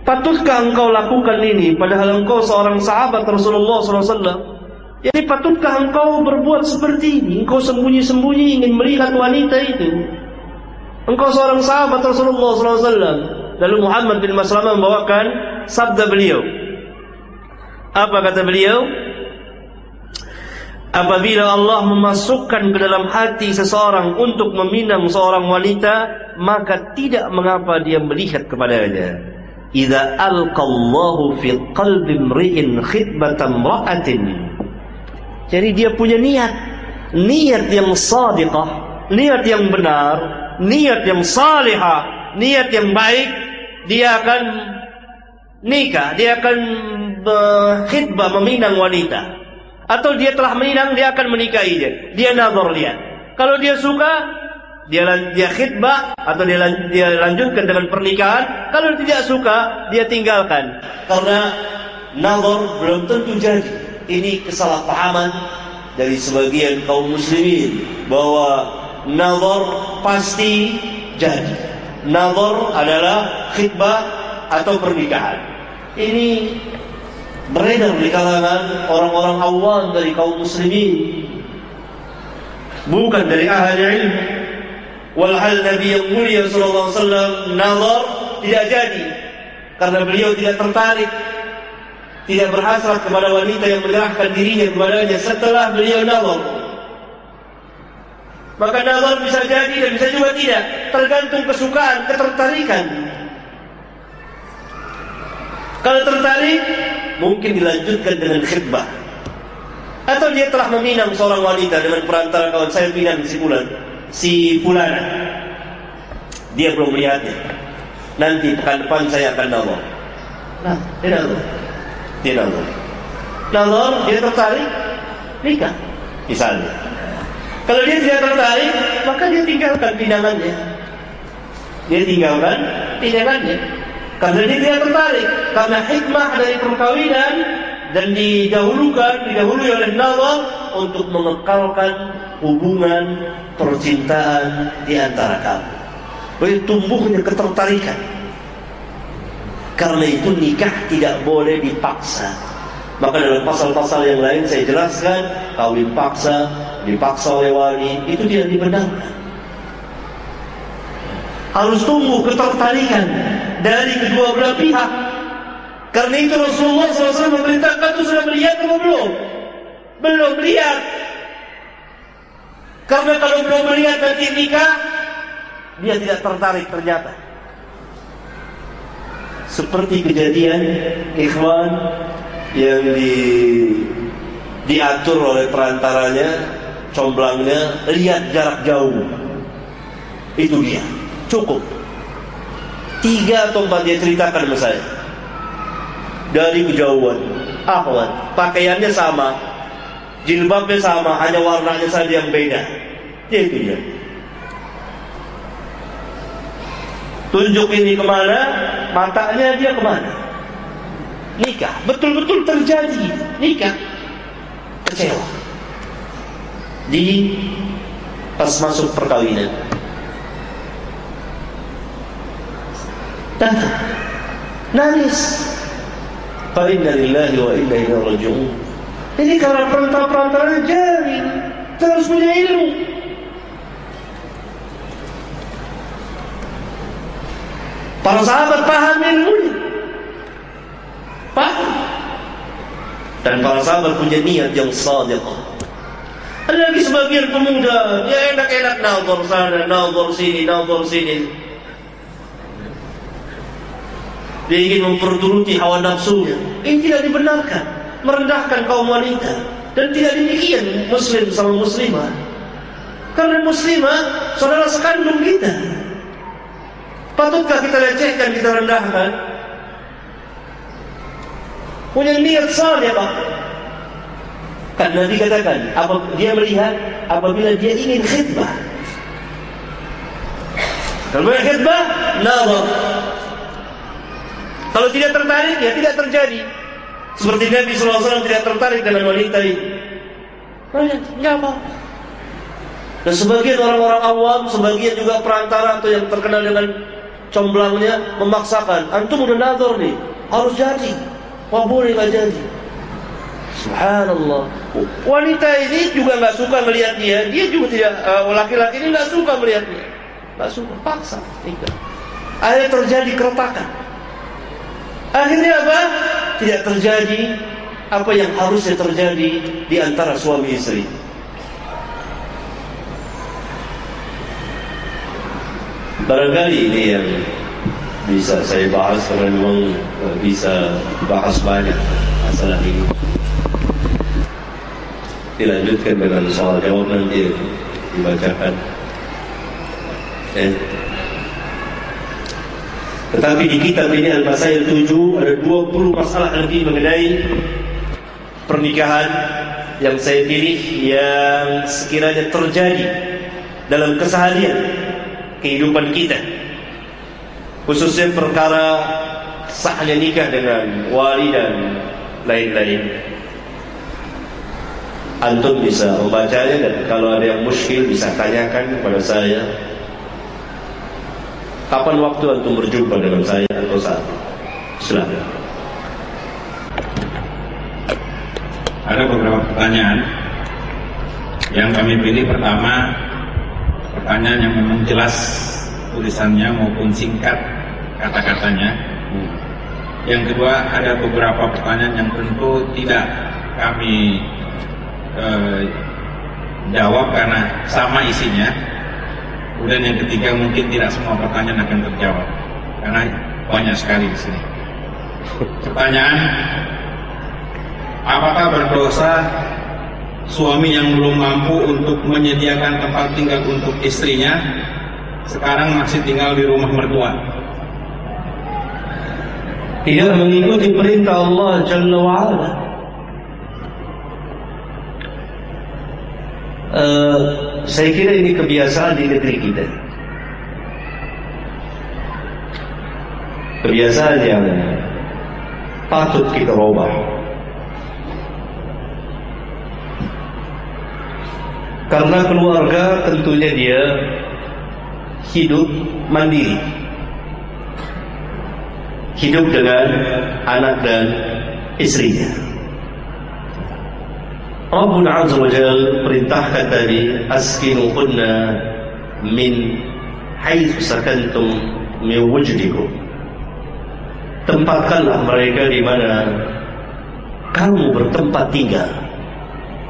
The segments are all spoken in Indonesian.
Patutkah engkau lakukan ini padahal engkau seorang sahabat Rasulullah SAW? Jadi patutkah engkau berbuat seperti ini? Engkau sembunyi-sembunyi ingin melihat wanita itu. Engkau seorang sahabat Rasulullah SAW. Lalu Muhammad bin Maslamah membawakan sabda beliau. Apa kata beliau? Apabila Allah memasukkan ke dalam hati seseorang untuk meminang seorang wanita, maka tidak mengapa dia melihat kepadanya. Idza alqallahu fi qalbi imri'in khitbatan ra'atin jadi dia punya niat, niat yang sadiqah, niat yang benar, niat yang salihah, niat yang baik, dia akan nikah, dia akan khidbah meminang wanita. Atau dia telah meminang, dia akan menikahi dia. Dia nazar lihat. Kalau dia suka, dia dia khidbah atau dia, dia lanjutkan dengan pernikahan. Kalau tidak suka, dia tinggalkan. Karena nazar belum tentu jadi ini kesalahpahaman dari sebagian kaum muslimin bahwa nazar pasti jadi. Nazar adalah khidbah atau pernikahan. Ini beredar di kalangan orang-orang awam dari kaum muslimin. Bukan dari ahli ilmu. Walhal Nabi yang mulia sallallahu alaihi wasallam nazar tidak jadi karena beliau tidak tertarik tidak berhasrat kepada wanita yang menyerahkan dirinya kepadanya setelah beliau nazar. Maka nazar bisa jadi dan bisa juga tidak, tergantung kesukaan, ketertarikan. Kalau tertarik, mungkin dilanjutkan dengan khidbah. Atau dia telah meminang seorang wanita dengan perantara kawan saya pinang si Fulan, si Fulana. Dia belum melihatnya. Nanti pekan depan saya akan nazar. Nah, dia nazar. Dia nazar. Nazar, dia tertarik, nikah. Misalnya. Kalau dia tidak tertarik, maka dia tinggalkan pinangannya. Dia tinggalkan pinangannya. Karena dia tidak tertarik. Karena hikmah dari perkawinan dan didahulukan, didahului oleh nazar untuk mengekalkan hubungan percintaan di antara kamu. Bagi tumbuhnya ketertarikan. Karena itu nikah tidak boleh dipaksa. Maka dalam pasal-pasal yang lain saya jelaskan kawin paksa, dipaksa oleh wali itu tidak dibenarkan. Harus tumbuh ketertarikan dari kedua belah pihak. Karena itu Rasulullah SAW memerintahkan itu sudah melihat atau belum? Belum lihat. Karena kalau belum melihat nanti nikah, dia tidak tertarik ternyata. Seperti kejadian ikhwan yang di diatur oleh perantaranya comblangnya lihat jarak jauh. Itu dia. Cukup. Tiga atau empat dia ceritakan sama saya. Dari kejauhan. Akhwan. Pakaiannya sama. Jilbabnya sama. Hanya warnanya saja yang beda itu dia Tunjuk ini ke mana, matanya dia ke mana. Nikah, betul-betul terjadi nikah. Kecewa. Di pas masuk perkawinan. Dan nangis. Fa inna lillahi wa inna ilaihi raji'un. Ini karena perantara-perantara jari terus punya ilmu. Para sahabat paham ilmunya. Paham. Dan para sahabat punya niat yang sadiqah. Ada lagi sebagian pemuda, dia enak-enak nazar sana, nazar sini, nazar sini. Dia ingin memperturuti hawa nafsunya. Ini tidak dibenarkan. Merendahkan kaum wanita. Dan tidak demikian muslim sama muslimah. Karena muslimah saudara sekandung kita. Patutkah kita lecehkan, kita rendahkan? Punya niat saleh Pak. Kan Nabi katakan, dia melihat apabila dia ingin khidbah. Kalau ingin khidbah, nazar. Kalau tidak tertarik, ya tidak terjadi. Seperti Nabi SAW tidak tertarik dengan wanita ini. Enggak apa. Dan sebagian orang-orang awam, sebagian juga perantara atau yang terkenal dengan comblangnya memaksakan. Antum udah nazar nih, harus jadi. Wah boleh nggak jadi. Subhanallah. Wanita ini juga nggak suka melihat dia. Dia juga tidak uh, laki-laki ini nggak suka melihat dia. Nggak suka, paksa nikah. Akhirnya terjadi keretakan. Akhirnya apa? Tidak terjadi apa yang harusnya terjadi di antara suami istri. Barangkali ini yang bisa saya bahas karena memang eh, bisa bahas banyak masalah ini. Dilanjutkan dengan soal jawab nanti dibacakan. Eh. Tetapi di kitab ini Al-Masail 7 ada 20 masalah lagi mengenai pernikahan yang saya pilih yang sekiranya terjadi dalam keseharian kehidupan kita. Khususnya perkara sahnya nikah dengan wali dan lain-lain. Antum bisa membacanya dan kalau ada yang muskil bisa tanyakan kepada saya. Kapan waktu antum berjumpa dengan saya atau saat silakan. Ada beberapa pertanyaan. Yang kami pilih pertama pertanyaan yang memang jelas tulisannya maupun singkat kata-katanya. Yang kedua ada beberapa pertanyaan yang tentu tidak kami eh, jawab karena sama isinya. Kemudian yang ketiga mungkin tidak semua pertanyaan akan terjawab karena banyak sekali di sini. Pertanyaan, apakah berdosa suami yang belum mampu untuk menyediakan tempat tinggal untuk istrinya sekarang masih tinggal di rumah mertua. Tidak mengikuti perintah Allah Jalla wa'ala. Uh, saya kira ini kebiasaan di negeri kita. Kebiasaan yang patut kita ubah Karena keluarga tentunya dia hidup mandiri. Hidup dengan anak dan istrinya. Rabbul Azza wa Jal perintahkan tadi askinu kunna min haitsu sakantum min wujdikum. Tempatkanlah mereka di mana kamu bertempat tinggal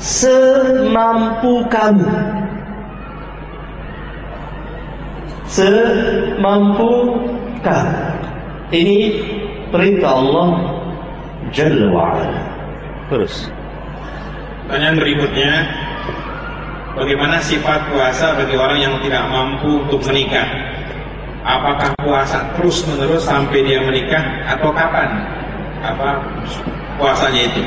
semampu kamu. Semampu kamu. Ini perintah Allah Jalla wa'ala. Terus. Pertanyaan berikutnya bagaimana sifat puasa bagi orang yang tidak mampu untuk menikah? Apakah puasa terus menerus sampai dia menikah atau kapan? Apa puasanya itu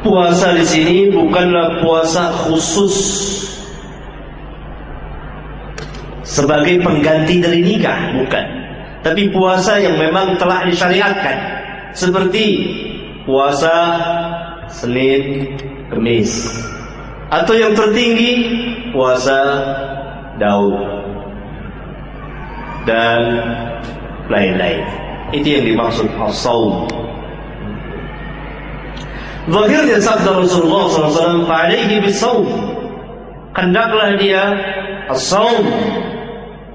puasa di sini bukanlah puasa khusus sebagai pengganti dari nikah, bukan. Tapi puasa yang memang telah disyariatkan. Seperti puasa Senin, Kemis. Atau yang tertinggi puasa Daud dan lain-lain. Itu yang dimaksud as-saum. Zahirnya sabda Rasulullah SAW Alaihi bisawm. Hendaklah dia As-sawm.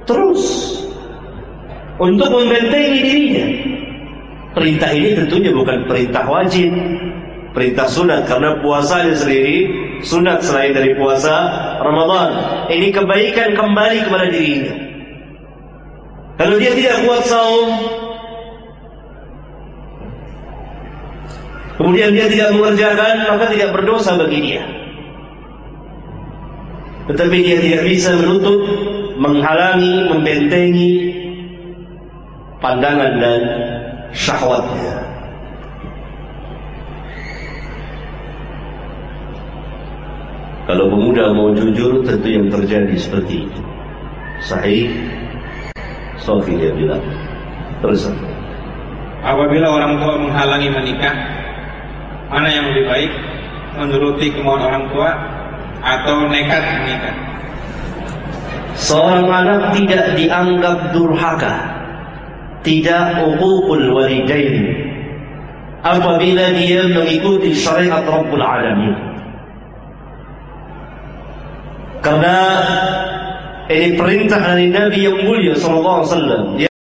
Terus. Untuk membentengi dirinya. Perintah ini tentunya bukan perintah wajib. Perintah sunat Karena puasanya sendiri Sunat selain dari puasa Ramadan. Ini kebaikan kembali kepada dirinya. Kalau dia tidak kuat saum kemudian dia tidak mengerjakan maka tidak berdosa bagi dia. Tetapi dia tidak bisa menutup menghalangi membentengi pandangan dan syahwatnya. Kalau pemuda mau jujur tentu yang terjadi seperti itu. Sahih Sofi dia bilang. Terus apabila orang tua menghalangi menikah mana yang lebih baik? Menuruti kemauan orang tua atau nekat menikah? Seorang anak tidak dianggap durhaka tidak uququl walidain apabila dia mengikuti syariat Rabbul Alamin. Karena ini perintah dari Nabi yang mulia sallallahu alaihi wasallam